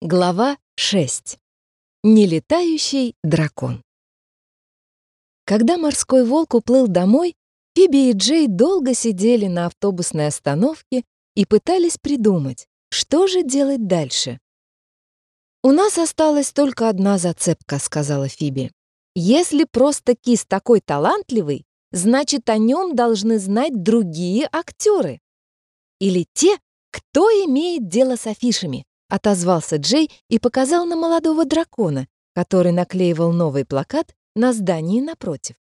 Глава 6. Нелетающий дракон. Когда морской волк уплыл домой, Фиби и Джей долго сидели на автобусной остановке и пытались придумать, что же делать дальше. «У нас осталась только одна зацепка», — сказала Фиби. «Если просто Кис такой талантливый, значит, о нем должны знать другие актеры. Или те, кто имеет дело с афишами. Отозвался Джей и показал на молодого дракона, который наклеивал новый плакат на здании напротив.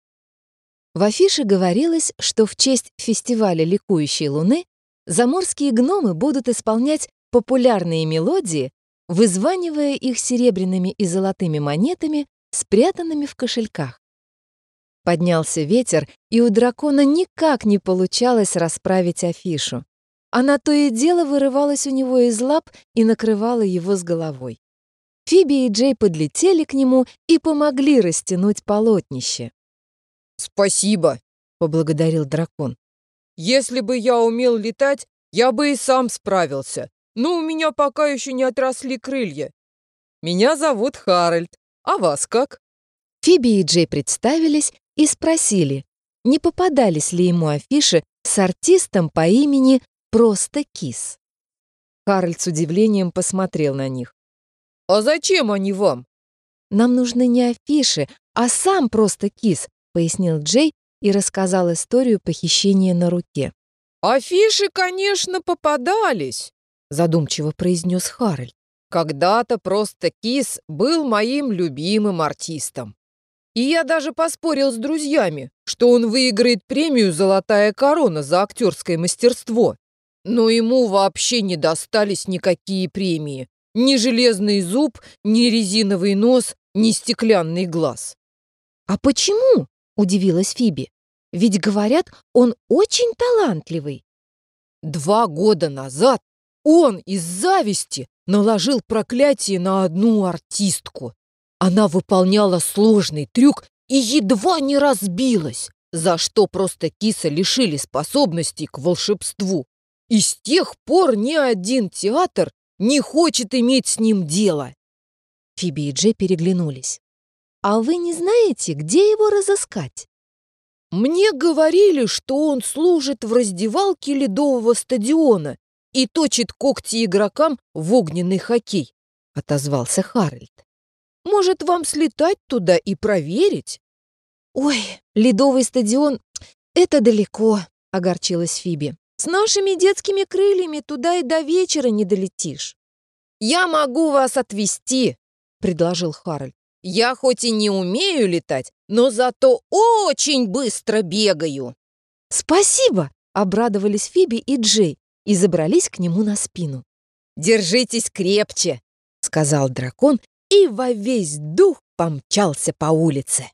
В афише говорилось, что в честь фестиваля «Ликующей луны» заморские гномы будут исполнять популярные мелодии, вызванивая их серебряными и золотыми монетами, спрятанными в кошельках. Поднялся ветер, и у дракона никак не получалось расправить афишу. Она то и дело вырывалась у него из лап и накрывала его с головой. Фиби и Джей подлетели к нему и помогли растянуть полотнище. «Спасибо», — поблагодарил дракон. «Если бы я умел летать, я бы и сам справился, но у меня пока еще не отросли крылья. Меня зовут Харальд, а вас как?» Фиби и Джей представились и спросили, не попадались ли ему афиши с артистом по имени Просто кис. Карль с удивлением посмотрел на них. «А зачем они вам?» «Нам нужны не афиши, а сам просто кис», пояснил Джей и рассказал историю похищения на руке. «Афиши, конечно, попадались», задумчиво произнес Харальд. «Когда-то просто Кис был моим любимым артистом. И я даже поспорил с друзьями, что он выиграет премию «Золотая корона» за актерское мастерство. Но ему вообще не достались никакие премии. Ни железный зуб, ни резиновый нос, ни стеклянный глаз. «А почему?» – удивилась Фиби. «Ведь, говорят, он очень талантливый». Два года назад он из зависти наложил проклятие на одну артистку. Она выполняла сложный трюк и едва не разбилась, за что просто киса лишили способностей к волшебству. И с тех пор ни один театр не хочет иметь с ним дело. Фиби и Джей переглянулись. «А вы не знаете, где его разыскать?» «Мне говорили, что он служит в раздевалке ледового стадиона и точит когти игрокам в огненный хоккей», — отозвался Харальд. «Может, вам слетать туда и проверить?» «Ой, ледовый стадион — это далеко», — огорчилась Фиби. С нашими детскими крыльями туда и до вечера не долетишь. «Я могу вас отвезти», — предложил Харальд. «Я хоть и не умею летать, но зато очень быстро бегаю». «Спасибо!» — обрадовались Фиби и Джей и забрались к нему на спину. «Держитесь крепче!» — сказал дракон и во весь дух помчался по улице.